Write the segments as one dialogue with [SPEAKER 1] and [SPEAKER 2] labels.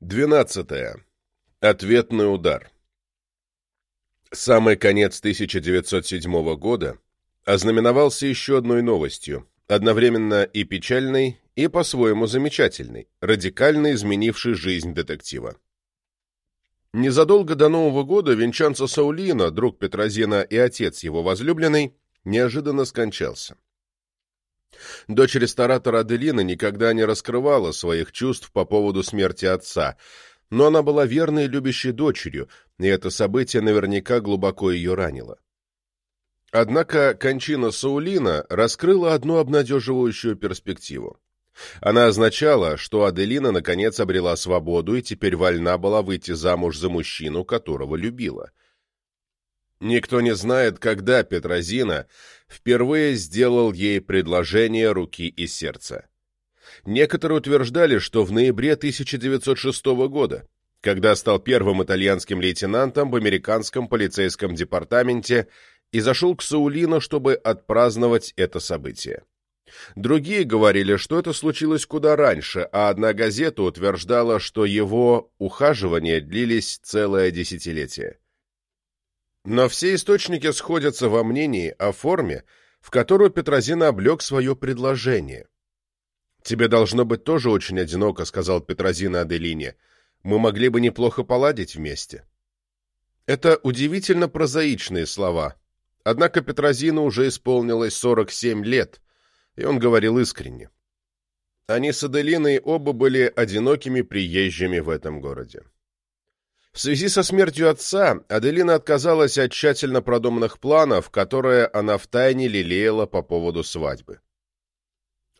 [SPEAKER 1] 12. Ответный удар. Самый конец 1907 года ознаменовался еще одной новостью, одновременно и печальной, и по-своему замечательной, радикально изменившей жизнь детектива. Незадолго до Нового года Винчанцо Саулино, друг Петрозина и отец его возлюбленной, неожиданно скончался. Дочь ресторатора Аделина никогда не раскрывала своих чувств по поводу смерти отца, но она была верной и любящей дочерью, и это событие наверняка глубоко ее ранило. Однако кончина Саулина раскрыла одну обнадеживающую перспективу. Она означала, что Аделина наконец обрела свободу и теперь вольна была выйти замуж за мужчину, которого любила. Никто не знает, когда Петрозина впервые сделал ей предложение руки и сердца. Некоторые утверждали, что в ноябре 1906 года, когда стал первым итальянским лейтенантом в американском полицейском департаменте и зашел к Саулино, чтобы отпраздновать это событие. Другие говорили, что это случилось куда раньше, а одна газета утверждала, что его ухаживания длились целое десятилетие. Но все источники сходятся во мнении о форме, в которую Петрозина облег свое предложение. «Тебе должно быть тоже очень одиноко», — сказал Петрозина Аделине. «Мы могли бы неплохо поладить вместе». Это удивительно прозаичные слова. Однако Петрозину уже исполнилось 47 лет, и он говорил искренне. Они с Аделиной оба были одинокими приезжими в этом городе. В связи со смертью отца Аделина отказалась от тщательно продуманных планов, которые она втайне лелеяла по поводу свадьбы.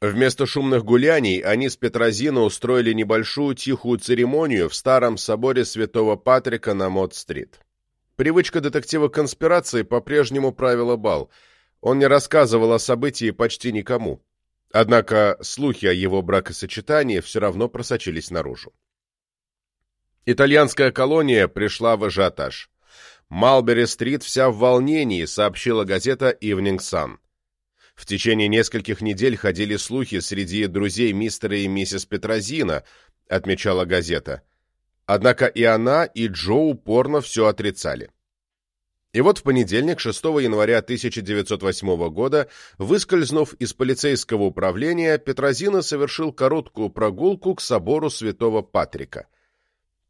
[SPEAKER 1] Вместо шумных гуляний они с Петрозино устроили небольшую тихую церемонию в старом соборе святого Патрика на Мод-стрит. Привычка детектива конспирации по-прежнему правила бал. Он не рассказывал о событии почти никому. Однако слухи о его бракосочетании все равно просочились наружу. Итальянская колония пришла в ажиотаж. Малбери-стрит вся в волнении, сообщила газета Evening Sun. В течение нескольких недель ходили слухи среди друзей мистера и миссис Петрозина, отмечала газета. Однако и она, и Джо упорно все отрицали. И вот в понедельник, 6 января 1908 года, выскользнув из полицейского управления, Петрозина совершил короткую прогулку к собору святого Патрика –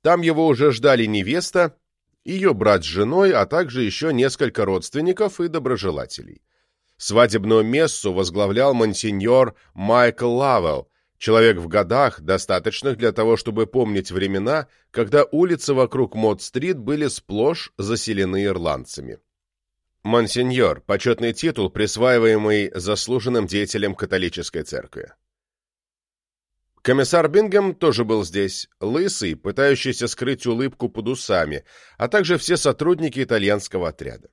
[SPEAKER 1] там его уже ждали невеста, ее брат с женой, а также еще несколько родственников и доброжелателей. Свадебную мессу возглавлял монсеньор Майкл Лавелл, человек в годах, достаточных для того, чтобы помнить времена, когда улицы вокруг Мод-стрит были сплошь заселены ирландцами. Монсеньор – почетный титул, присваиваемый заслуженным деятелям католической церкви. Комиссар Бингем тоже был здесь, лысый, пытающийся скрыть улыбку под усами, а также все сотрудники итальянского отряда.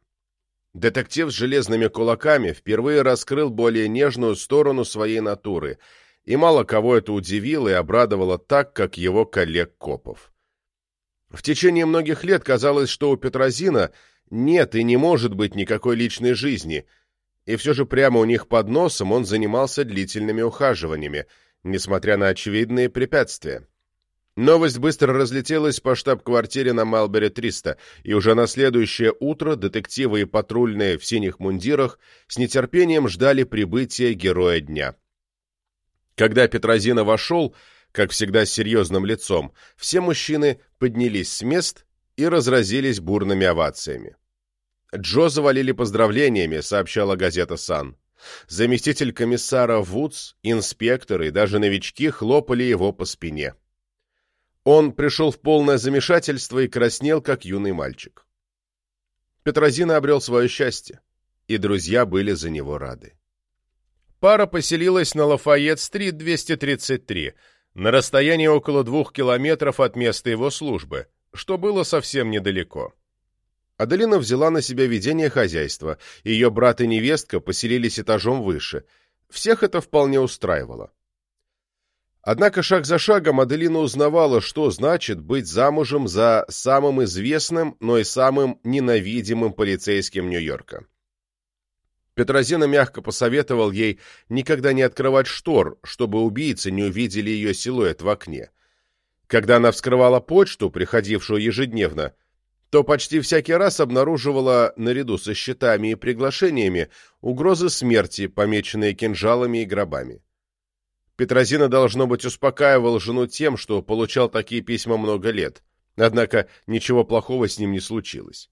[SPEAKER 1] Детектив с железными кулаками впервые раскрыл более нежную сторону своей натуры, и мало кого это удивило и обрадовало так, как его коллег-копов. В течение многих лет казалось, что у Петрозина нет и не может быть никакой личной жизни, и все же прямо у них под носом он занимался длительными ухаживаниями – несмотря на очевидные препятствия. Новость быстро разлетелась по штаб-квартире на Малбери-300, и уже на следующее утро детективы и патрульные в синих мундирах с нетерпением ждали прибытия героя дня. Когда Петрозина вошел, как всегда с серьезным лицом, все мужчины поднялись с мест и разразились бурными овациями. Джо завалили поздравлениями, сообщала газета «Сан». Заместитель комиссара Вудс, инспекторы и даже новички хлопали его по спине. Он пришел в полное замешательство и краснел, как юный мальчик. Петрозина обрел свое счастье, и друзья были за него рады. Пара поселилась на Лафайет-стрит 233, на расстоянии около двух километров от места его службы, что было совсем недалеко. Аделина взяла на себя ведение хозяйства, ее брат и невестка поселились этажом выше. Всех это вполне устраивало. Однако шаг за шагом Аделина узнавала, что значит быть замужем за самым известным, но и самым ненавидимым полицейским Нью-Йорка. Петрозина мягко посоветовал ей никогда не открывать штор, чтобы убийцы не увидели ее силуэт в окне. Когда она вскрывала почту, приходившую ежедневно, то почти всякий раз обнаруживала, наряду со счетами и приглашениями, угрозы смерти, помеченные кинжалами и гробами. Петрозина, должно быть, успокаивал жену тем, что получал такие письма много лет, однако ничего плохого с ним не случилось.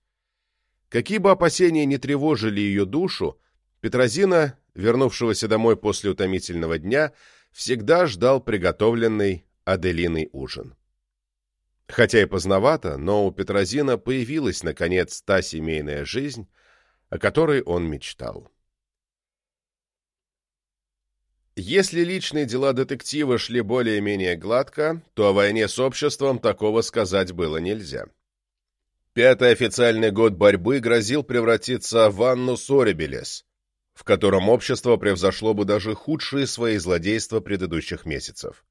[SPEAKER 1] Какие бы опасения не тревожили ее душу, Петрозина, вернувшегося домой после утомительного дня, всегда ждал приготовленный Аделиной ужин. Хотя и поздновато, но у Петрозина появилась, наконец, та семейная жизнь, о которой он мечтал. Если личные дела детектива шли более-менее гладко, то о войне с обществом такого сказать было нельзя. Пятый официальный год борьбы грозил превратиться в Анну Соребелес, в котором общество превзошло бы даже худшие свои злодейства предыдущих месяцев.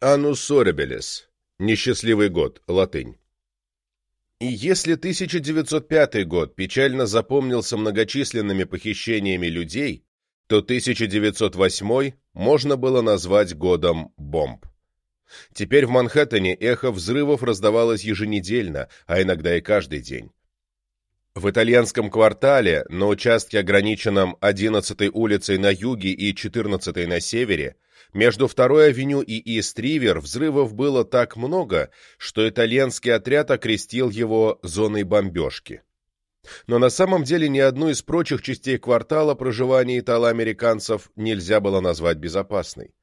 [SPEAKER 1] Аннус Соребелес. Несчастливый год. Латынь. И если 1905 год печально запомнился многочисленными похищениями людей, то 1908 можно было назвать годом бомб. Теперь в Манхэттене эхо взрывов раздавалось еженедельно, а иногда и каждый день. В итальянском квартале, на участке, ограниченном 11-й улицей на юге и 14-й на севере, между второй авеню и Ист-Ривер взрывов было так много, что итальянский отряд окрестил его зоной бомбежки. Но на самом деле ни одну из прочих частей квартала проживания итало-американцев нельзя было назвать безопасной.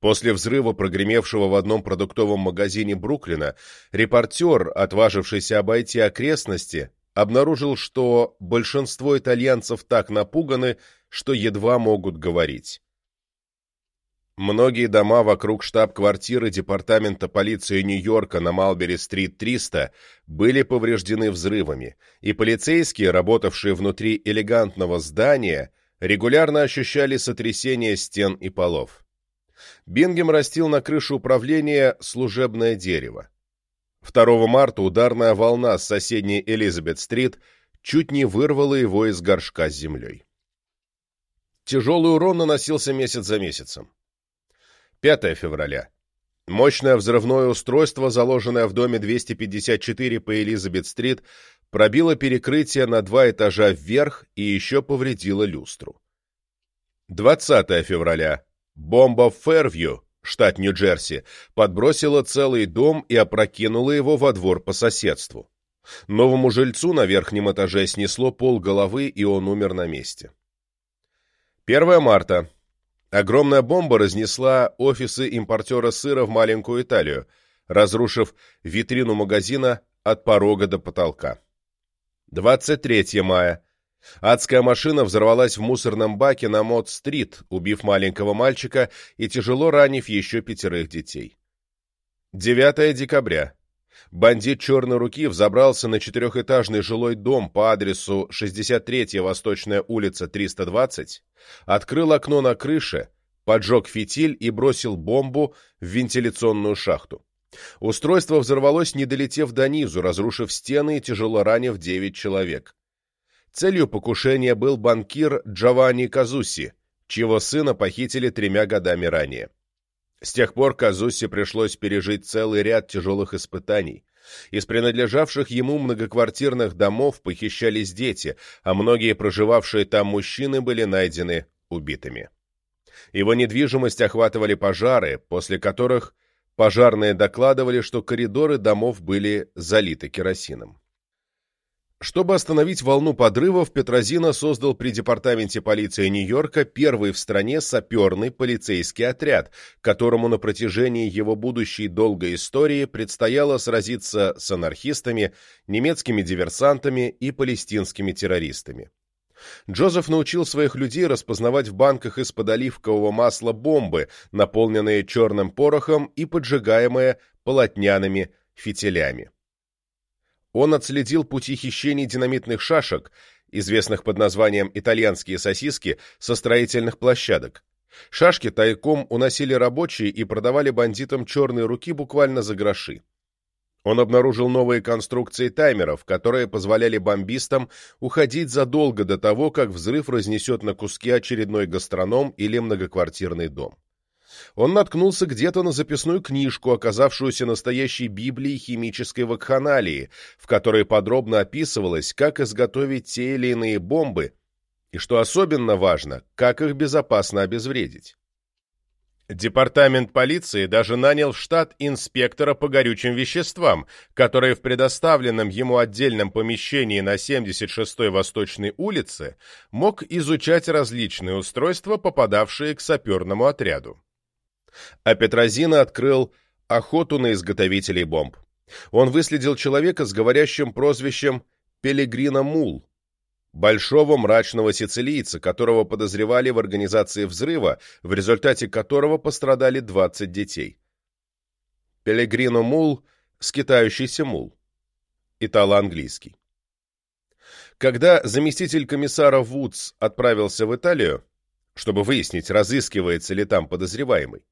[SPEAKER 1] После взрыва, прогремевшего в одном продуктовом магазине Бруклина, репортер, отважившийся обойти окрестности, обнаружил, что большинство итальянцев так напуганы, что едва могут говорить. Многие дома вокруг штаб-квартиры Департамента полиции Нью-Йорка на Малбери-стрит 300 были повреждены взрывами, и полицейские, работавшие внутри элегантного здания, регулярно ощущали сотрясение стен и полов. Бингем растил на крыше управления служебное дерево. 2 марта ударная волна с соседней Элизабет-стрит чуть не вырвала его из горшка с землей. Тяжелый урон наносился месяц за месяцем. 5 февраля. Мощное взрывное устройство, заложенное в доме 254 по Элизабет-стрит, пробило перекрытие на два этажа вверх и еще повредило люстру. 20 февраля. Бомба в Фервью, штат Нью-Джерси, подбросила целый дом и опрокинула его во двор по соседству. Новому жильцу на верхнем этаже снесло пол головы, и он умер на месте. 1 марта. Огромная бомба разнесла офисы импортера сыра в маленькую Италию, разрушив витрину магазина от порога до потолка. 23 мая. Адская машина взорвалась в мусорном баке на Мод-стрит, убив маленького мальчика и тяжело ранив еще пятерых детей. 9 декабря. Бандит черной руки взобрался на четырехэтажный жилой дом по адресу 63-я Восточная улица 320, открыл окно на крыше, поджег фитиль и бросил бомбу в вентиляционную шахту. Устройство взорвалось, не долетев до низу, разрушив стены и тяжело ранив 9 человек. Целью покушения был банкир Джованни Казуси, чьего сына похитили тремя годами ранее. С тех пор Казуси пришлось пережить целый ряд тяжелых испытаний. Из принадлежавших ему многоквартирных домов похищались дети, а многие проживавшие там мужчины были найдены убитыми. Его недвижимость охватывали пожары, после которых пожарные докладывали, что коридоры домов были залиты керосином. Чтобы остановить волну подрывов, Петрозина создал при департаменте полиции Нью-Йорка первый в стране саперный полицейский отряд, которому на протяжении его будущей долгой истории предстояло сразиться с анархистами, немецкими диверсантами и палестинскими террористами. Джозеф научил своих людей распознавать в банках из-под оливкового масла бомбы, наполненные черным порохом и поджигаемые полотняными фитилями. Он отследил пути хищений динамитных шашек, известных под названием «итальянские сосиски», со строительных площадок. Шашки тайком уносили рабочие и продавали бандитам черные руки буквально за гроши. Он обнаружил новые конструкции таймеров, которые позволяли бомбистам уходить задолго до того, как взрыв разнесет на куски очередной гастроном или многоквартирный дом. Он наткнулся где-то на записную книжку, оказавшуюся настоящей Библией химической вакханалии, в которой подробно описывалось, как изготовить те или иные бомбы, и, что особенно важно, как их безопасно обезвредить. Департамент полиции даже нанял в штат инспектора по горючим веществам, который в предоставленном ему отдельном помещении на 76-й Восточной улице мог изучать различные устройства, попадавшие к саперному отряду. А Петрозина открыл охоту на изготовителей бомб. Он выследил человека с говорящим прозвищем Пелегрино Мул, большого мрачного сицилийца, которого подозревали в организации взрыва, в результате которого пострадали 20 детей. Пелегрино Мул – скитающийся мул. Итало-английский. Когда заместитель комиссара Вудс отправился в Италию, чтобы выяснить, разыскивается ли там подозреваемый,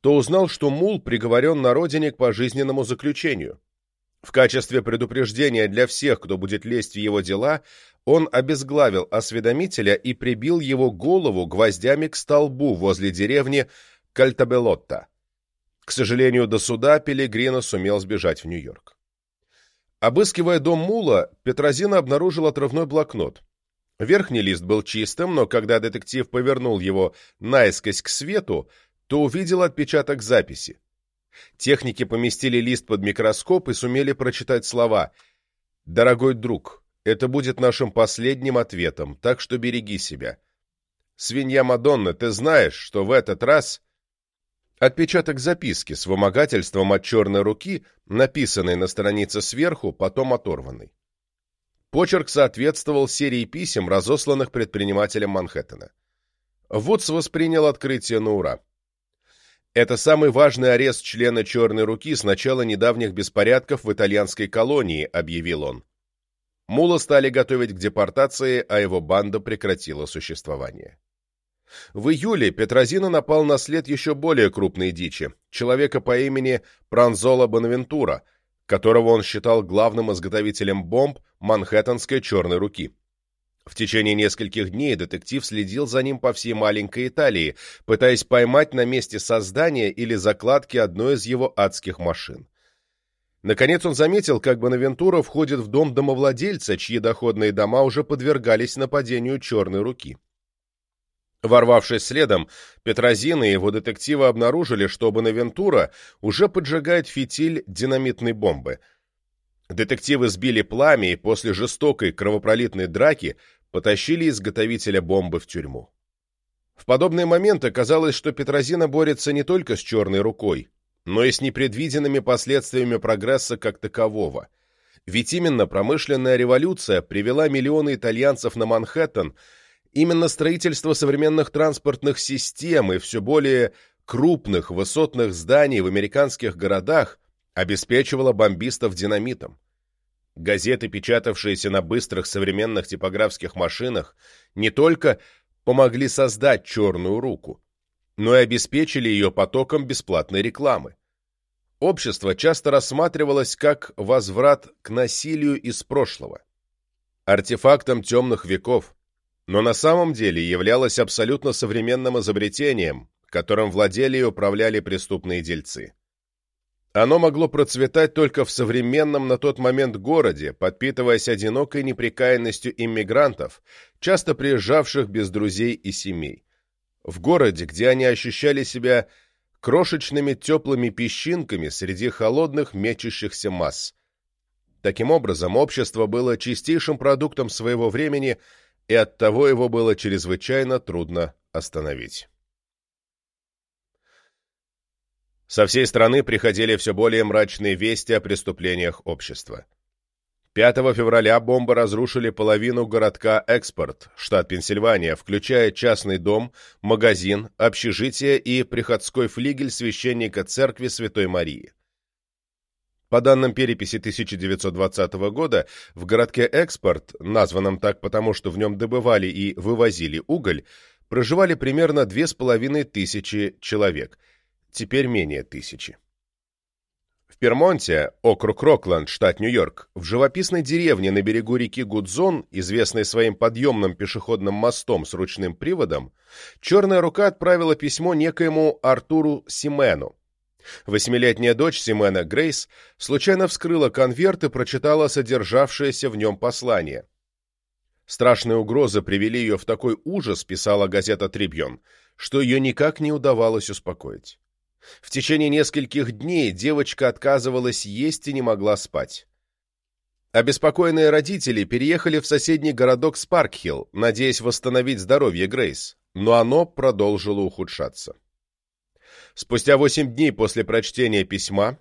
[SPEAKER 1] то узнал, что Мул приговорен на родине к пожизненному заключению. В качестве предупреждения для всех, кто будет лезть в его дела, он обезглавил осведомителя и прибил его голову гвоздями к столбу возле деревни Кальтабелотта. К сожалению, до суда Пелегрино сумел сбежать в Нью-Йорк. Обыскивая дом Мула, Петрозина обнаружил отрывной блокнот. Верхний лист был чистым, но когда детектив повернул его наискось к свету, то увидел отпечаток записи. Техники поместили лист под микроскоп и сумели прочитать слова «Дорогой друг, это будет нашим последним ответом, так что береги себя. Свинья Мадонна, ты знаешь, что в этот раз...» Отпечаток записки с вымогательством от черной руки, написанный на странице сверху, потом оторванный. Почерк соответствовал серии писем, разосланных предпринимателям Манхэттена. Вудс воспринял открытие на ура. Это самый важный арест члена «Черной руки» с начала недавних беспорядков в итальянской колонии, объявил он. Мула стали готовить к депортации, а его банда прекратила существование. В июле Петрозино напал на след еще более крупной дичи, человека по имени Пранзола Бонавентура, которого он считал главным изготовителем бомб Манхэттенской «Черной руки». В течение нескольких дней детектив следил за ним по всей маленькой Италии, пытаясь поймать на месте создания или закладки одной из его адских машин. Наконец он заметил, как Бонавентура входит в дом домовладельца, чьи доходные дома уже подвергались нападению черной руки. Ворвавшись следом, Петрозин и его детективы обнаружили, что Бонавентура уже поджигает фитиль динамитной бомбы. Детективы сбили пламя и после жестокой кровопролитной драки потащили изготовителя бомбы в тюрьму. В подобные моменты казалось, что Петрозина борется не только с черной рукой, но и с непредвиденными последствиями прогресса как такового. Ведь именно промышленная революция привела миллионы итальянцев на Манхэттен, именно строительство современных транспортных систем и все более крупных высотных зданий в американских городах обеспечивало бомбистов динамитом. Газеты, печатавшиеся на быстрых современных типографских машинах, не только помогли создать «черную руку», но и обеспечили ее потоком бесплатной рекламы. Общество часто рассматривалось как возврат к насилию из прошлого, артефактом темных веков, но на самом деле являлось абсолютно современным изобретением, которым владели и управляли преступные дельцы. Оно могло процветать только в современном на тот момент городе, подпитываясь одинокой неприкаянностью иммигрантов, часто приезжавших без друзей и семей. В городе, где они ощущали себя крошечными теплыми песчинками среди холодных мечущихся масс. Таким образом, общество было чистейшим продуктом своего времени, и оттого его было чрезвычайно трудно остановить. Со всей страны приходили все более мрачные вести о преступлениях общества. 5 февраля бомбы разрушили половину городка Экспорт, штат Пенсильвания, включая частный дом, магазин, общежитие и приходской флигель священника церкви Святой Марии. По данным переписи 1920 года, в городке Экспорт, названном так потому, что в нем добывали и вывозили уголь, проживали примерно 2500 человек – теперь менее тысячи. В Пермонте, округ Рокленд, штат Нью-Йорк, в живописной деревне на берегу реки Гудзон, известной своим подъемным пешеходным мостом с ручным приводом, «Черная рука» отправила письмо некоему Артуру Симену. Восьмилетняя дочь Симена, Грейс, случайно вскрыла конверт и прочитала содержавшееся в нем послание. Страшные угрозы привели ее в такой ужас, писала газета «Трибьон», что ее никак не удавалось успокоить. В течение нескольких дней девочка отказывалась есть и не могла спать. Обеспокоенные родители переехали в соседний городок Спаркхилл, надеясь восстановить здоровье Грейс, но оно продолжило ухудшаться. Спустя восемь дней после прочтения письма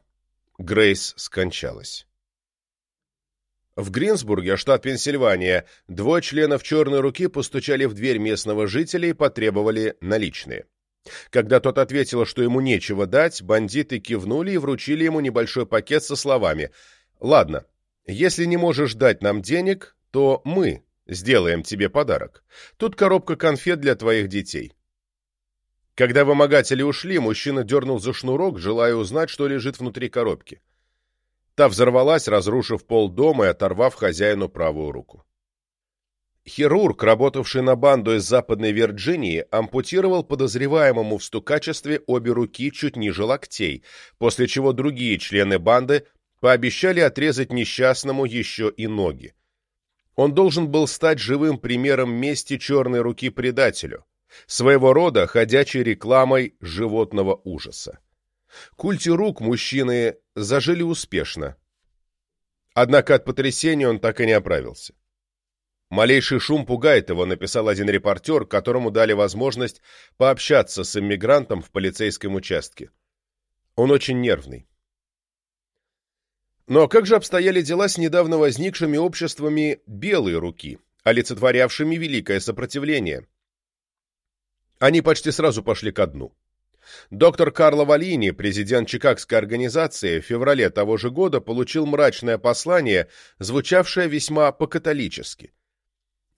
[SPEAKER 1] Грейс скончалась. В Гринсбурге, штат Пенсильвания, двое членов «Черной руки» постучали в дверь местного жителя и потребовали наличные. Когда тот ответил, что ему нечего дать, бандиты кивнули и вручили ему небольшой пакет со словами «Ладно, если не можешь дать нам денег, то мы сделаем тебе подарок. Тут коробка конфет для твоих детей». Когда вымогатели ушли, мужчина дернул за шнурок, желая узнать, что лежит внутри коробки. Та взорвалась, разрушив пол дома и оторвав хозяину правую руку. Хирург, работавший на банду из Западной Вирджинии, ампутировал подозреваемому в стукачестве обе руки чуть ниже локтей, после чего другие члены банды пообещали отрезать несчастному еще и ноги. Он должен был стать живым примером мести черной руки предателю, своего рода ходячей рекламой животного ужаса. Культе рук мужчины зажили успешно. Однако от потрясения он так и не оправился. Малейший шум пугает его, написал один репортер, которому дали возможность пообщаться с иммигрантом в полицейском участке. Он очень нервный. Но как же обстояли дела с недавно возникшими обществами «белые руки», олицетворявшими великое сопротивление? Они почти сразу пошли ко дну. Доктор Карло Валини, президент Чикагской организации, в феврале того же года получил мрачное послание, звучавшее весьма по-католически –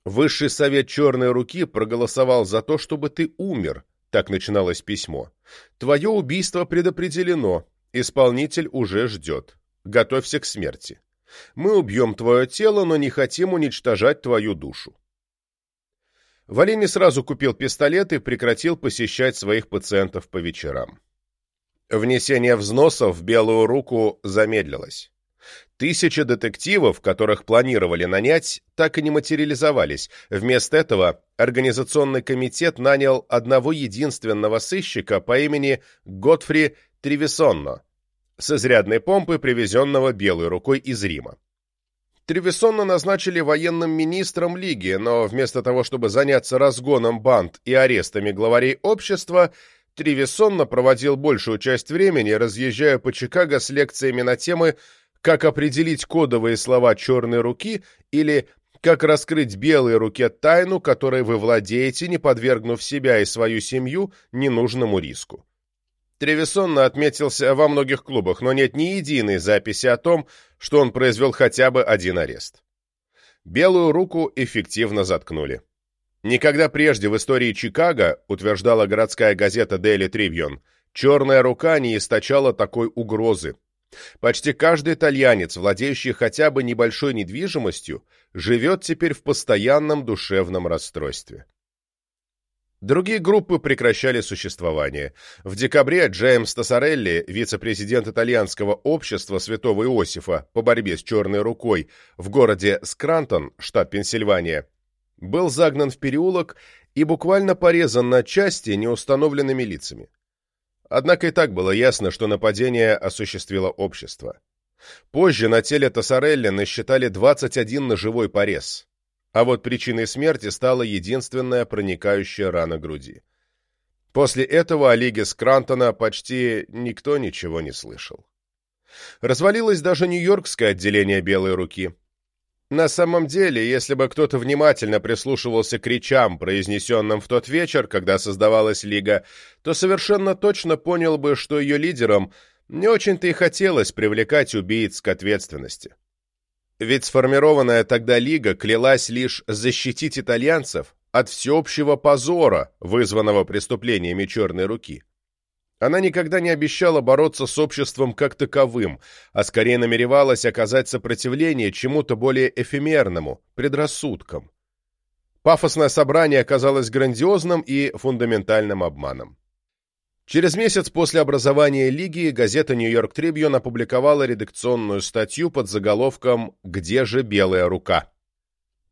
[SPEAKER 1] Высший совет Черной Руки проголосовал за то, чтобы ты умер, так начиналось письмо. Твое убийство предопределено, исполнитель уже ждет. Готовься к смерти. Мы убьем твое тело, но не хотим уничтожать твою душу. Валини сразу купил пистолет и прекратил посещать своих пациентов по вечерам. Внесение взносов в белую руку замедлилось. Тысячи детективов, которых планировали нанять, так и не материализовались. Вместо этого организационный комитет нанял одного единственного сыщика по имени Готфри Тревисонно с изрядной помпы, привезенного белой рукой из Рима. Тревисонно назначили военным министром Лиги, но вместо того, чтобы заняться разгоном банд и арестами главарей общества, Тревисонно проводил большую часть времени, разъезжая по Чикаго с лекциями на темы как определить кодовые слова черной руки или как раскрыть белой руке тайну, которой вы владеете, не подвергнув себя и свою семью ненужному риску. Тревисонно отметился во многих клубах, но нет ни единой записи о том, что он произвел хотя бы один арест. Белую руку эффективно заткнули. Никогда прежде в истории Чикаго, утверждала городская газета Daily Tribune, черная рука не источала такой угрозы, Почти каждый итальянец, владеющий хотя бы небольшой недвижимостью, живет теперь в постоянном душевном расстройстве. Другие группы прекращали существование. В декабре Джеймс Тассарелли, вице-президент итальянского общества Святого Иосифа по борьбе с черной рукой в городе Скрантон, штат Пенсильвания, был загнан в переулок и буквально порезан на части неустановленными лицами. Однако и так было ясно, что нападение осуществило общество. Позже на теле Тассарелли насчитали 21 ножевой порез, а вот причиной смерти стала единственная проникающая рана груди. После этого о Лиге Скрантона почти никто ничего не слышал. Развалилось даже Нью-Йоркское отделение «Белой руки», на самом деле, если бы кто-то внимательно прислушивался к речам, произнесенным в тот вечер, когда создавалась Лига, то совершенно точно понял бы, что ее лидерам не очень-то и хотелось привлекать убийц к ответственности. Ведь сформированная тогда Лига клялась лишь защитить итальянцев от всеобщего позора, вызванного преступлениями Черной руки. Она никогда не обещала бороться с обществом как таковым, а скорее намеревалась оказать сопротивление чему-то более эфемерному, предрассудкам. Пафосное собрание оказалось грандиозным и фундаментальным обманом. Через месяц после образования Лиги газета «Нью-Йорк Трибьюн» опубликовала редакционную статью под заголовком «Где же белая рука?».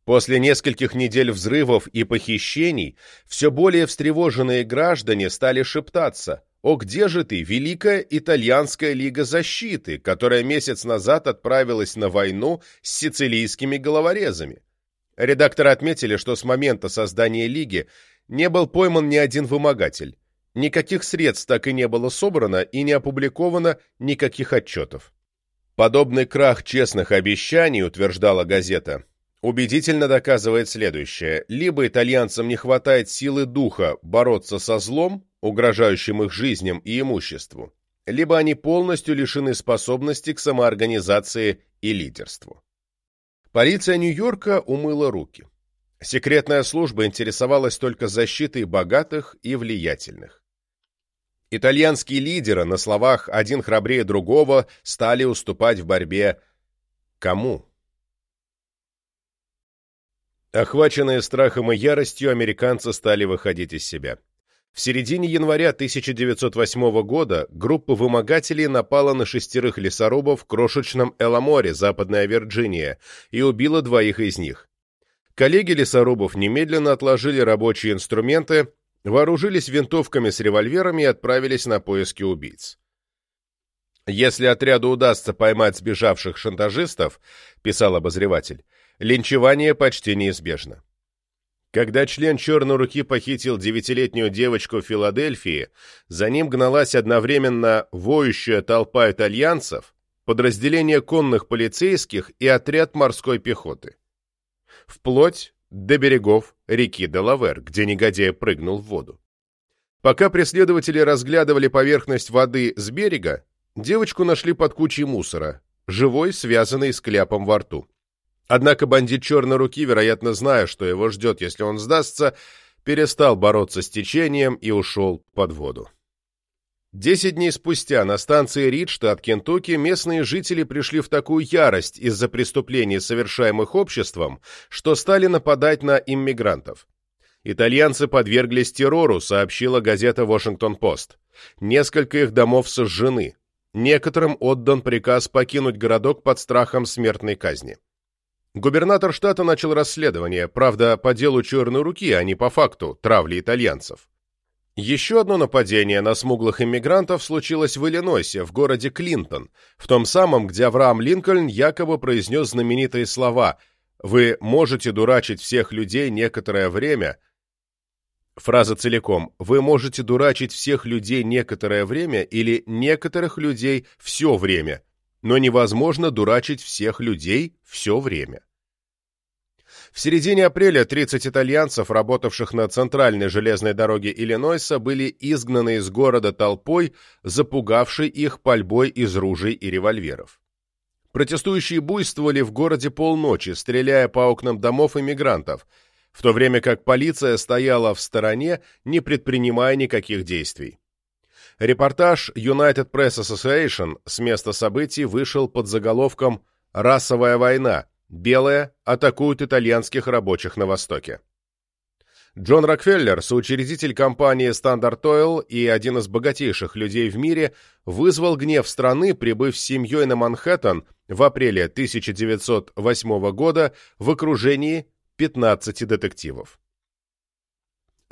[SPEAKER 1] После нескольких недель взрывов и похищений все более встревоженные граждане стали шептаться «О, где же ты, Великая Итальянская Лига Защиты, которая месяц назад отправилась на войну с сицилийскими головорезами?» Редакторы отметили, что с момента создания Лиги не был пойман ни один вымогатель. Никаких средств так и не было собрано и не опубликовано никаких отчетов. Подобный крах честных обещаний, утверждала газета, убедительно доказывает следующее. Либо итальянцам не хватает силы духа бороться со злом, угрожающим их жизням и имуществу, либо они полностью лишены способности к самоорганизации и лидерству. Полиция Нью-Йорка умыла руки. Секретная служба интересовалась только защитой богатых и влиятельных. Итальянские лидеры, на словах один храбрее другого, стали уступать в борьбе кому? Охваченные страхом и яростью, американцы стали выходить из себя. В середине января 1908 года группа вымогателей напала на шестерых лесорубов в крошечном Эламоре, Западная Вирджиния, и убила двоих из них. Коллеги лесорубов немедленно отложили рабочие инструменты, вооружились винтовками с револьверами и отправились на поиски убийц. «Если отряду удастся поймать сбежавших шантажистов», — писал обозреватель, — «линчевание почти неизбежно». Когда член «Черной руки» похитил девятилетнюю девочку в Филадельфии, за ним гналась одновременно воющая толпа итальянцев, подразделение конных полицейских и отряд морской пехоты. Вплоть до берегов реки Делавер, где негодяй прыгнул в воду. Пока преследователи разглядывали поверхность воды с берега, девочку нашли под кучей мусора, живой, связанной с кляпом во рту. Однако бандит черной руки, вероятно, зная, что его ждет, если он сдастся, перестал бороться с течением и ушел под воду. Десять дней спустя на станции Рид, штат Кентукки, местные жители пришли в такую ярость из-за преступлений, совершаемых обществом, что стали нападать на иммигрантов. Итальянцы подверглись террору, сообщила газета «Вашингтон-Пост». Несколько их домов сожжены. Некоторым отдан приказ покинуть городок под страхом смертной казни. Губернатор штата начал расследование, правда, по делу черной руки, а не по факту травли итальянцев. Еще одно нападение на смуглых иммигрантов случилось в Иллинойсе, в городе Клинтон, в том самом, где Авраам Линкольн якобы произнес знаменитые слова «Вы можете дурачить всех людей некоторое время», Фраза целиком «Вы можете дурачить всех людей некоторое время» или «некоторых людей все время», но невозможно дурачить всех людей все время. В середине апреля 30 итальянцев, работавших на центральной железной дороге Иллинойса, были изгнаны из города толпой, запугавшей их пальбой из ружей и револьверов. Протестующие буйствовали в городе полночи, стреляя по окнам домов иммигрантов, в то время как полиция стояла в стороне, не предпринимая никаких действий. Репортаж United Press Association с места событий вышел под заголовком «Расовая война», Белые атакуют итальянских рабочих на Востоке. Джон Рокфеллер, соучредитель компании Standard Oil и один из богатейших людей в мире, вызвал гнев страны, прибыв с семьей на Манхэттен в апреле 1908 года в окружении 15 детективов.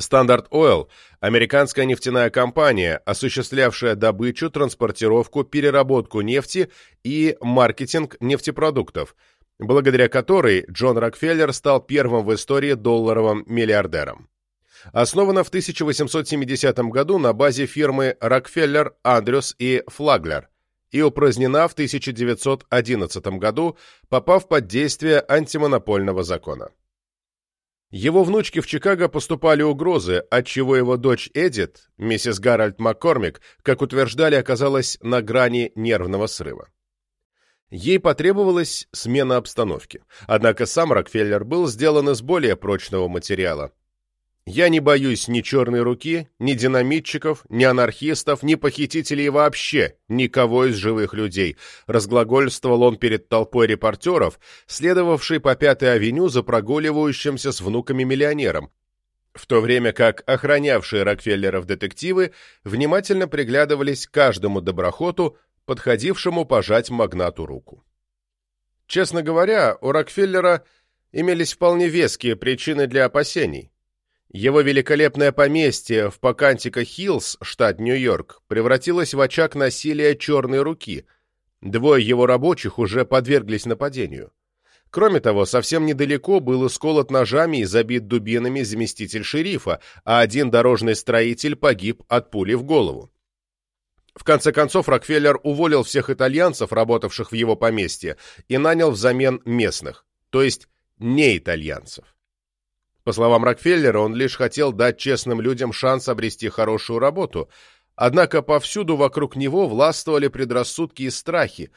[SPEAKER 1] Standard Oil – американская нефтяная компания, осуществлявшая добычу, транспортировку, переработку нефти и маркетинг нефтепродуктов – благодаря которой Джон Рокфеллер стал первым в истории долларовым миллиардером. Основана в 1870 году на базе фирмы Рокфеллер, Андрюс и Флаглер и упразднена в 1911 году, попав под действие антимонопольного закона. Его внучке в Чикаго поступали угрозы, отчего его дочь Эдит, миссис Гарольд Маккормик, как утверждали, оказалась на грани нервного срыва. Ей потребовалась смена обстановки. Однако сам Рокфеллер был сделан из более прочного материала. Я не боюсь ни черной руки, ни динамитчиков, ни анархистов, ни похитителей вообще, никого из живых людей, разглагольствовал он перед толпой репортеров, следовавшей по Пятой авеню за прогуливающимся с внуками-миллионером, в то время как охранявшие Рокфеллеров детективы внимательно приглядывались к каждому доброхоту, подходившему пожать магнату руку. Честно говоря, у Рокфеллера имелись вполне веские причины для опасений. Его великолепное поместье в Покантико-Хиллз, штат Нью-Йорк, превратилось в очаг насилия черной руки. Двое его рабочих уже подверглись нападению. Кроме того, совсем недалеко был исколот ножами и забит дубинами заместитель шерифа, а один дорожный строитель погиб от пули в голову. В конце концов, Рокфеллер уволил всех итальянцев, работавших в его поместье, и нанял взамен местных, то есть не итальянцев. По словам Рокфеллера, он лишь хотел дать честным людям шанс обрести хорошую работу, однако повсюду вокруг него властвовали предрассудки и страхи,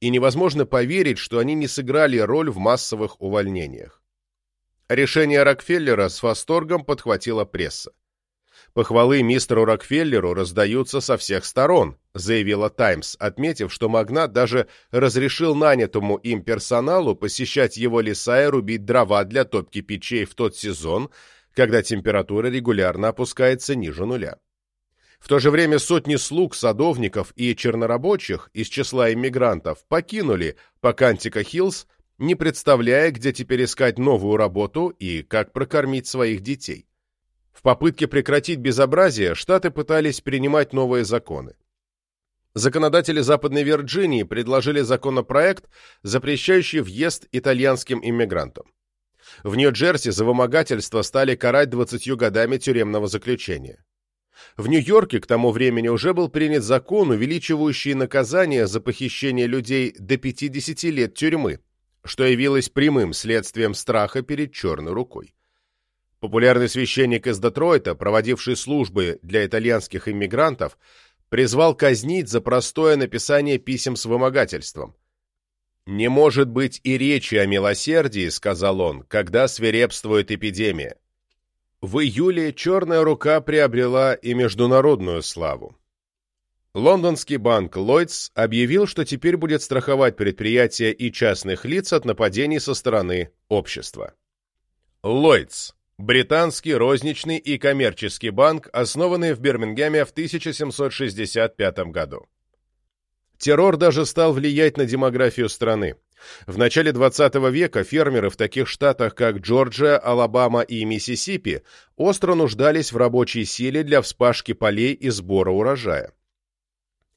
[SPEAKER 1] и невозможно поверить, что они не сыграли роль в массовых увольнениях. Решение Рокфеллера с восторгом подхватила пресса. Похвалы мистеру Рокфеллеру раздаются со всех сторон, заявила Таймс, отметив, что магнат даже разрешил нанятому им персоналу посещать его леса и рубить дрова для топки печей в тот сезон, когда температура регулярно опускается ниже нуля. В то же время сотни слуг, садовников и чернорабочих из числа иммигрантов покинули Покантика-Хиллз, не представляя, где теперь искать новую работу и как прокормить своих детей. В попытке прекратить безобразие штаты пытались принимать новые законы. Законодатели Западной Вирджинии предложили законопроект, запрещающий въезд итальянским иммигрантам. В Нью-Джерси за вымогательство стали карать 20 годами тюремного заключения. В Нью-Йорке к тому времени уже был принят закон, увеличивающий наказание за похищение людей до 50 лет тюрьмы, что явилось прямым следствием страха перед черной рукой. Популярный священник из Детройта, проводивший службы для итальянских иммигрантов, призвал казнить за простое написание писем с вымогательством. «Не может быть и речи о милосердии», — сказал он, — «когда свирепствует эпидемия». В июле «Черная рука» приобрела и международную славу. Лондонский банк Lloyds объявил, что теперь будет страховать предприятия и частных лиц от нападений со стороны общества. Lloyds британский розничный и коммерческий банк, основанный в Бирмингеме в 1765 году. Террор даже стал влиять на демографию страны. В начале 20 века фермеры в таких штатах, как Джорджия, Алабама и Миссисипи, остро нуждались в рабочей силе для вспашки полей и сбора урожая.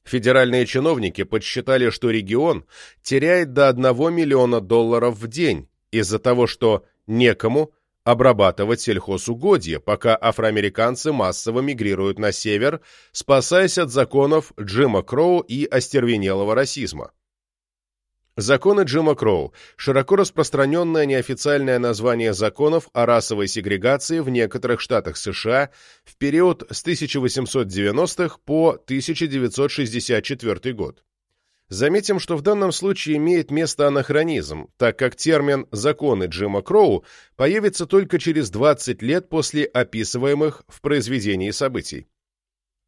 [SPEAKER 1] Федеральные чиновники подсчитали, что регион теряет до 1 миллиона долларов в день из-за того, что некому обрабатывать сельхозугодья, пока афроамериканцы массово мигрируют на север, спасаясь от законов Джима Кроу и остервенелого расизма. Законы Джима Кроу – широко распространенное неофициальное название законов о расовой сегрегации в некоторых штатах США в период с 1890-х по 1964 год. Заметим, что в данном случае имеет место анахронизм, так как термин «законы Джима Кроу» появится только через 20 лет после описываемых в произведении событий.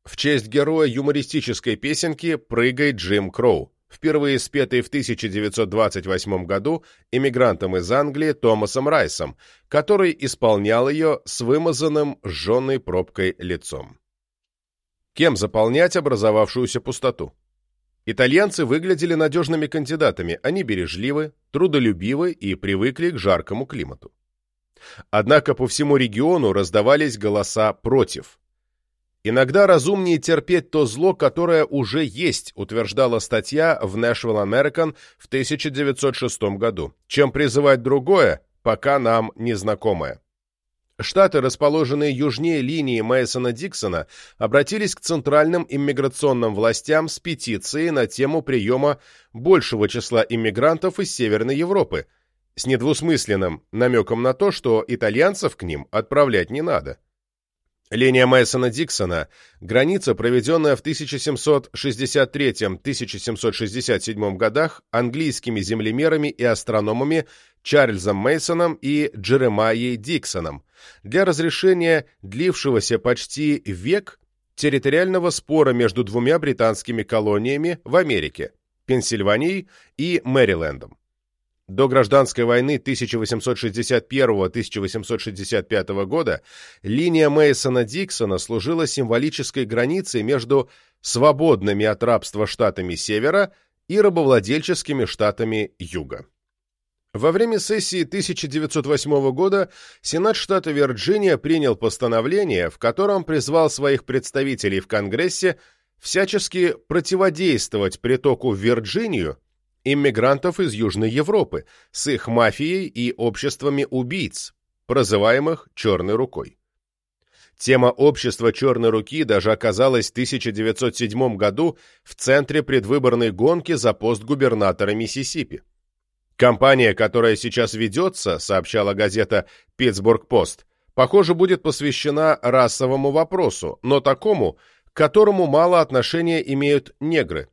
[SPEAKER 1] В честь героя юмористической песенки «Прыгай, Джим Кроу», впервые спетой в 1928 году эмигрантом из Англии Томасом Райсом, который исполнял ее с вымазанным сжженной пробкой лицом. Кем заполнять образовавшуюся пустоту? Итальянцы выглядели надежными кандидатами, они бережливы, трудолюбивы и привыкли к жаркому климату. Однако по всему региону раздавались голоса против. Иногда разумнее терпеть то зло, которое уже есть, утверждала статья в Nashville American в 1906 году, чем призывать другое, пока нам незнакомое. Штаты, расположенные южнее линии Мейсона-Диксона, обратились к центральным иммиграционным властям с петицией на тему приема большего числа иммигрантов из Северной Европы, с недвусмысленным намеком на то, что итальянцев к ним отправлять не надо. Линия Мейсона-Диксона, граница, проведенная в 1763-1767 годах английскими землемерами и астрономами Чарльзом Мейсоном и Джеремайей Диксоном – для разрешения длившегося почти век территориального спора между двумя британскими колониями в Америке – Пенсильванией и Мэрилендом. До гражданской войны 1861-1865 года линия Мейсона-Диксона служила символической границей между свободными от рабства штатами Севера и рабовладельческими штатами Юга. Во время сессии 1908 года Сенат штата Вирджиния принял постановление, в котором призвал своих представителей в Конгрессе всячески противодействовать притоку в Вирджинию иммигрантов из Южной Европы с их мафией и обществами убийц, прозываемых «черной рукой». Тема общества «Черной руки» даже оказалась в 1907 году в центре предвыборной гонки за пост губернатора Миссисипи. Компания, которая сейчас ведется, сообщала газета «Питтсбург-Пост», похоже, будет посвящена расовому вопросу, но такому, к которому мало отношения имеют негры.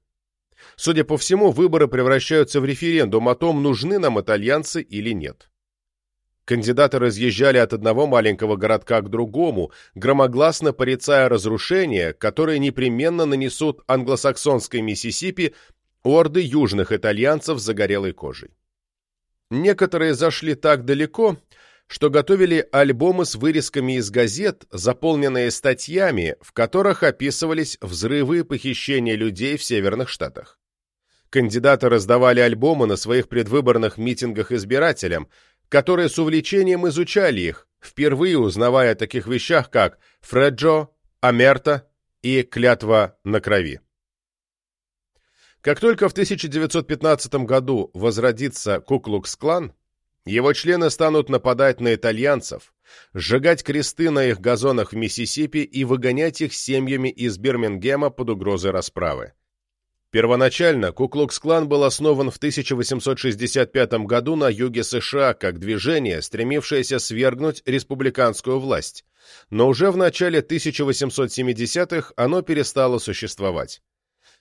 [SPEAKER 1] Судя по всему, выборы превращаются в референдум о том, нужны нам итальянцы или нет. Кандидаты разъезжали от одного маленького городка к другому, громогласно порицая разрушения, которые непременно нанесут англосаксонской Миссисипи орды южных итальянцев с загорелой кожей. Некоторые зашли так далеко, что готовили альбомы с вырезками из газет, заполненные статьями, в которых описывались взрывы и похищения людей в северных штатах. Кандидаты раздавали альбомы на своих предвыборных митингах избирателям, которые с увлечением изучали их, впервые узнавая о таких вещах, как «Фреджо», «Амерта» и «Клятва на крови». Как только в 1915 году возродится Куклукс-клан, его члены станут нападать на итальянцев, сжигать кресты на их газонах в Миссисипи и выгонять их семьями из Бирмингема под угрозой расправы. Первоначально Куклукс-клан был основан в 1865 году на юге США как движение, стремившееся свергнуть республиканскую власть, но уже в начале 1870-х оно перестало существовать.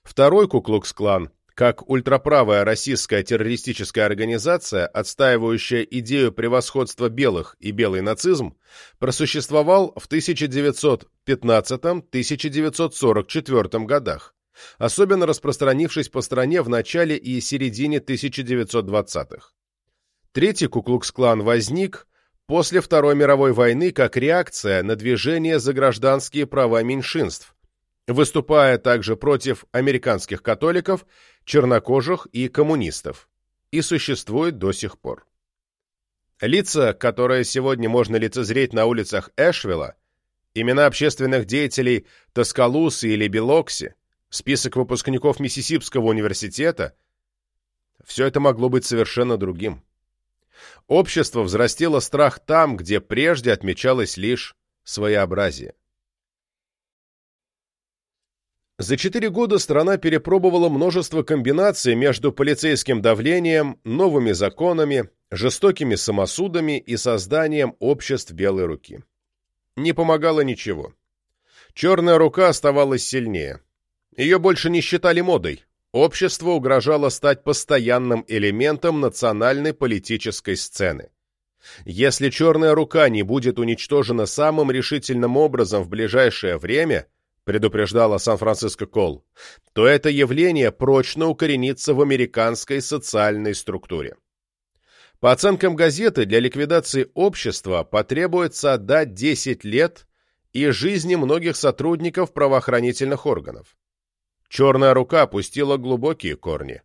[SPEAKER 1] Второй Куклукс-клан, как ультраправая российская террористическая организация, отстаивающая идею превосходства белых и белый нацизм, просуществовал в 1915-1944 годах, особенно распространившись по стране в начале и середине 1920-х. Третий Куклукс-клан возник после Второй мировой войны как реакция на движение за гражданские права меньшинств, выступая также против американских католиков, чернокожих и коммунистов, и существует до сих пор. Лица, которые сегодня можно лицезреть на улицах Эшвилла, имена общественных деятелей Тоскалусы или Белокси, список выпускников Миссисипского университета – все это могло быть совершенно другим. Общество взрастило страх там, где прежде отмечалось лишь своеобразие. За четыре года страна перепробовала множество комбинаций между полицейским давлением, новыми законами, жестокими самосудами и созданием обществ белой руки. Не помогало ничего. Черная рука оставалась сильнее. Ее больше не считали модой. Общество угрожало стать постоянным элементом национальной политической сцены. Если черная рука не будет уничтожена самым решительным образом в ближайшее время – предупреждала Сан-Франциско Кол, то это явление прочно укоренится в американской социальной структуре. По оценкам газеты, для ликвидации общества потребуется отдать 10 лет и жизни многих сотрудников правоохранительных органов. Черная рука пустила глубокие корни.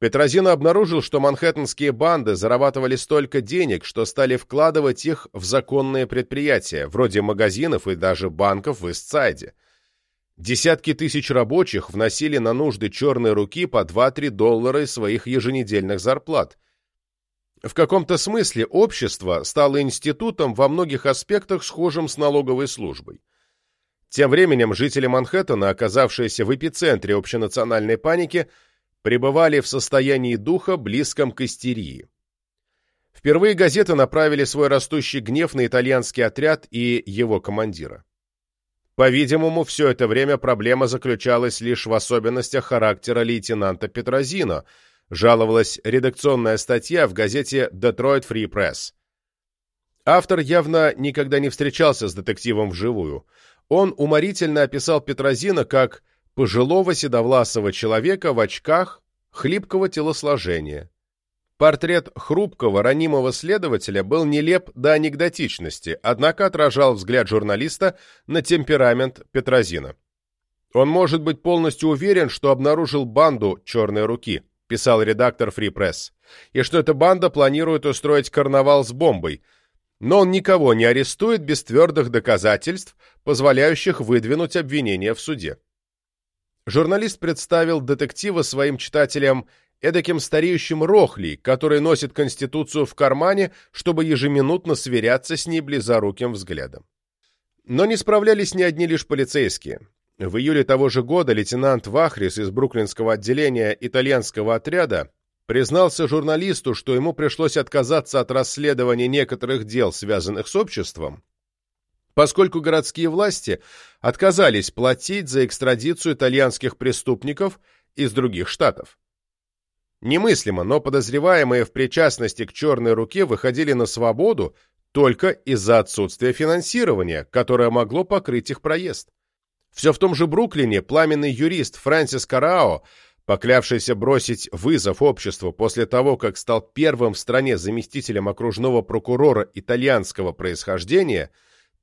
[SPEAKER 1] Петрозино обнаружил, что манхэттенские банды зарабатывали столько денег, что стали вкладывать их в законные предприятия, вроде магазинов и даже банков в Истсайде – Десятки тысяч рабочих вносили на нужды черной руки по 2-3 доллара из своих еженедельных зарплат. В каком-то смысле общество стало институтом во многих аспектах схожим с налоговой службой. Тем временем жители Манхэттена, оказавшиеся в эпицентре общенациональной паники, пребывали в состоянии духа, близком к истерии. Впервые газеты направили свой растущий гнев на итальянский отряд и его командира. По-видимому, все это время проблема заключалась лишь в особенностях характера лейтенанта Петрозино, жаловалась редакционная статья в газете Detroit Free Press. Автор явно никогда не встречался с детективом вживую. Он уморительно описал Петрозина как пожилого седовласого человека в очках, хлипкого телосложения. Портрет хрупкого, ранимого следователя был нелеп до анекдотичности, однако отражал взгляд журналиста на темперамент Петрозина. Он может быть полностью уверен, что обнаружил банду «Черной руки», писал редактор Free Press, и что эта банда планирует устроить карнавал с бомбой – но он никого не арестует без твердых доказательств, позволяющих выдвинуть обвинение в суде. Журналист представил детектива своим читателям эдаким стареющим рохлей, который носит Конституцию в кармане, чтобы ежеминутно сверяться с ней близоруким взглядом. Но не справлялись не одни лишь полицейские. В июле того же года лейтенант Вахрис из бруклинского отделения итальянского отряда признался журналисту, что ему пришлось отказаться от расследования некоторых дел, связанных с обществом, поскольку городские власти отказались платить за экстрадицию итальянских преступников из других штатов. Немыслимо, но подозреваемые в причастности к «черной руке» выходили на свободу только из-за отсутствия финансирования, которое могло покрыть их проезд. Все в том же Бруклине пламенный юрист Фрэнсис Карао поклявшийся бросить вызов обществу после того, как стал первым в стране заместителем окружного прокурора итальянского происхождения,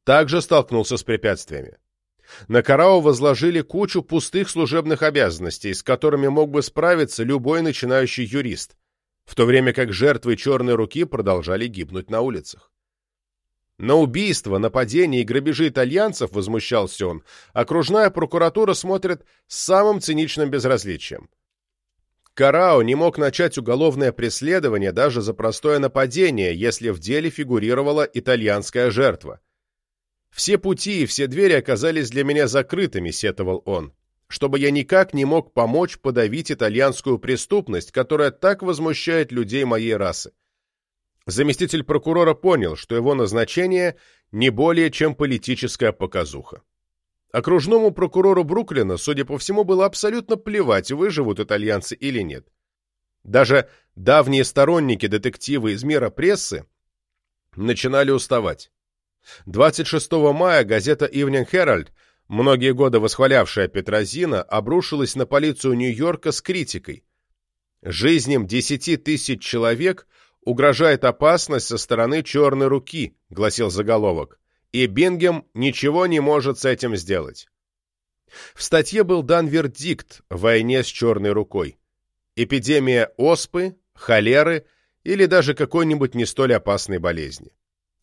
[SPEAKER 1] также столкнулся с препятствиями. На Карао возложили кучу пустых служебных обязанностей, с которыми мог бы справиться любой начинающий юрист, в то время как жертвы черной руки продолжали гибнуть на улицах. На убийство, нападения и грабежи итальянцев, возмущался он, окружная прокуратура смотрит с самым циничным безразличием. Карао не мог начать уголовное преследование даже за простое нападение, если в деле фигурировала итальянская жертва. «Все пути и все двери оказались для меня закрытыми», — сетовал он, «чтобы я никак не мог помочь подавить итальянскую преступность, которая так возмущает людей моей расы. Заместитель прокурора понял, что его назначение не более чем политическая показуха. Окружному прокурору Бруклина, судя по всему, было абсолютно плевать, выживут итальянцы или нет. Даже давние сторонники детектива из мира прессы начинали уставать. 26 мая газета Evening Herald, многие годы восхвалявшая Петрозина, обрушилась на полицию Нью-Йорка с критикой. Жизням 10 тысяч человек угрожает опасность со стороны черной руки», — гласил заголовок, и Бингем ничего не может с этим сделать. В статье был дан вердикт в войне с черной рукой. Эпидемия оспы, холеры или даже какой-нибудь не столь опасной болезни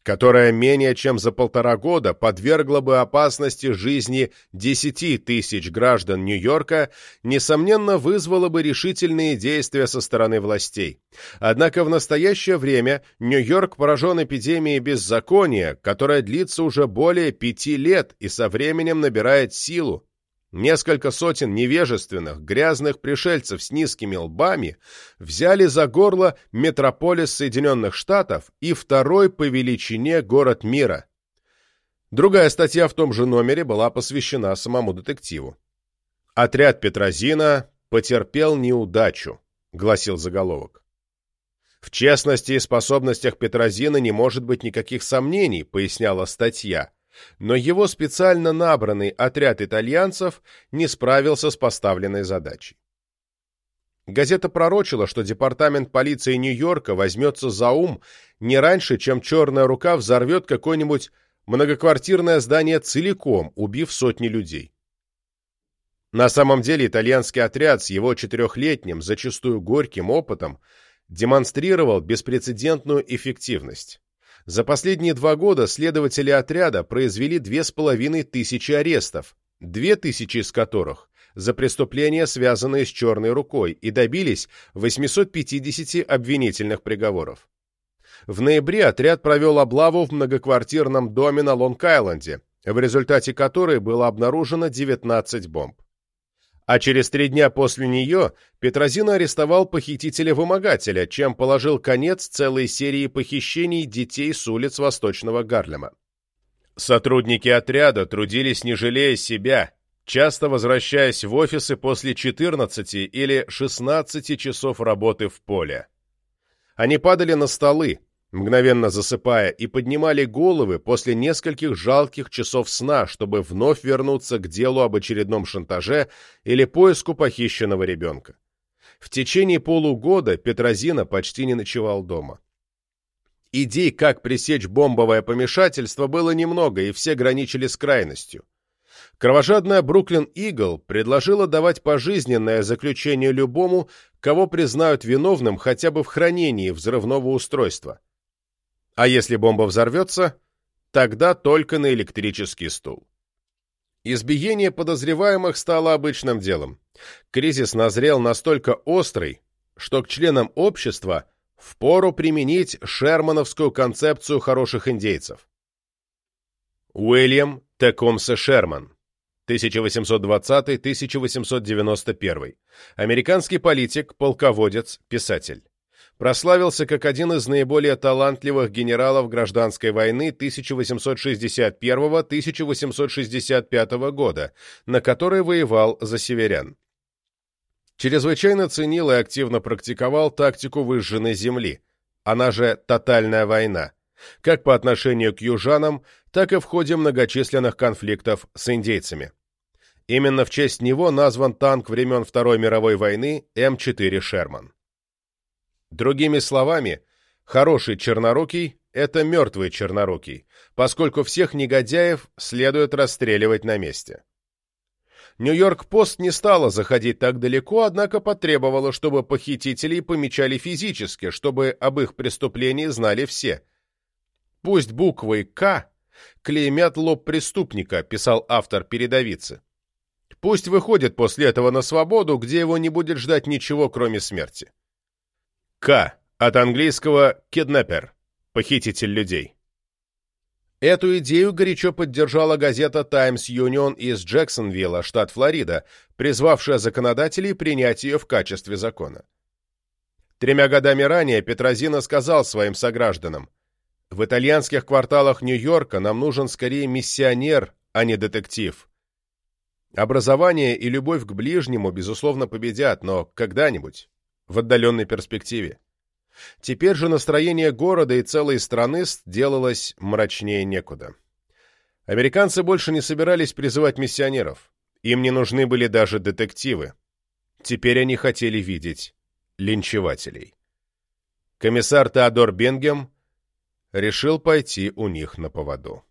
[SPEAKER 1] которая менее чем за полтора года подвергла бы опасности жизни 10 тысяч граждан Нью-Йорка, несомненно вызвала бы решительные действия со стороны властей. Однако в настоящее время Нью-Йорк поражен эпидемией беззакония, которая длится уже более пяти лет и со временем набирает силу, Несколько сотен невежественных, грязных пришельцев с низкими лбами взяли за горло метрополис Соединенных Штатов и второй по величине город мира. Другая статья в том же номере была посвящена самому детективу. «Отряд Петрозина потерпел неудачу», — гласил заголовок. «В честности и способностях Петрозина не может быть никаких сомнений», — поясняла статья но его специально набранный отряд итальянцев не справился с поставленной задачей. Газета пророчила, что департамент полиции Нью-Йорка возьмется за ум не раньше, чем «Черная рука» взорвет какое-нибудь многоквартирное здание целиком, убив сотни людей. На самом деле итальянский отряд с его четырехлетним, зачастую горьким опытом демонстрировал беспрецедентную эффективность. За последние два года следователи отряда произвели две с половиной тысячи арестов, две тысячи из которых за преступления, связанные с черной рукой, и добились 850 обвинительных приговоров. В ноябре отряд провел облаву в многоквартирном доме на Лонг-Айленде, в результате которой было обнаружено 19 бомб а через три дня после нее Петрозин арестовал похитителя-вымогателя, чем положил конец целой серии похищений детей с улиц Восточного Гарлема. Сотрудники отряда трудились не жалея себя, часто возвращаясь в офисы после 14 или 16 часов работы в поле. Они падали на столы, мгновенно засыпая, и поднимали головы после нескольких жалких часов сна, чтобы вновь вернуться к делу об очередном шантаже или поиску похищенного ребенка. В течение полугода Петрозина почти не ночевал дома. Идей, как пресечь бомбовое помешательство, было немного, и все граничили с крайностью. Кровожадная Бруклин Игл предложила давать пожизненное заключение любому, кого признают виновным хотя бы в хранении взрывного устройства. А если бомба взорвется, тогда только на электрический стул. Избиение подозреваемых стало обычным делом. Кризис назрел настолько острый, что к членам общества впору применить шермановскую концепцию хороших индейцев. Уильям Текомсе Шерман 1820-1891. Американский политик, полководец, писатель. Прославился как один из наиболее талантливых генералов гражданской войны 1861-1865 года, на которой воевал за северян. Чрезвычайно ценил и активно практиковал тактику выжженной земли, она же «тотальная война», как по отношению к южанам, так и в ходе многочисленных конфликтов с индейцами. Именно в честь него назван танк времен Второй мировой войны М4 «Шерман». Другими словами, хороший чернорукий – это мертвый чернорукий, поскольку всех негодяев следует расстреливать на месте. Нью-Йорк-Пост не стала заходить так далеко, однако потребовала, чтобы похитителей помечали физически, чтобы об их преступлении знали все. «Пусть буквой «К» клеймят лоб преступника», – писал автор передовицы. Пусть выходит после этого на свободу, где его не будет ждать ничего, кроме смерти. К. От английского «киднеппер» — похититель людей. Эту идею горячо поддержала газета «Таймс Юнион» из Джексонвилла, штат Флорида, призвавшая законодателей принять ее в качестве закона. Тремя годами ранее Петрозина сказал своим согражданам, «В итальянских кварталах Нью-Йорка нам нужен скорее миссионер, а не детектив. Образование и любовь к ближнему, безусловно, победят, но когда-нибудь, в отдаленной перспективе. Теперь же настроение города и целой страны сделалось мрачнее некуда. Американцы больше не собирались призывать миссионеров. Им не нужны были даже детективы. Теперь они хотели видеть линчевателей. Комиссар Теодор Бенгем решил пойти у них на поводу.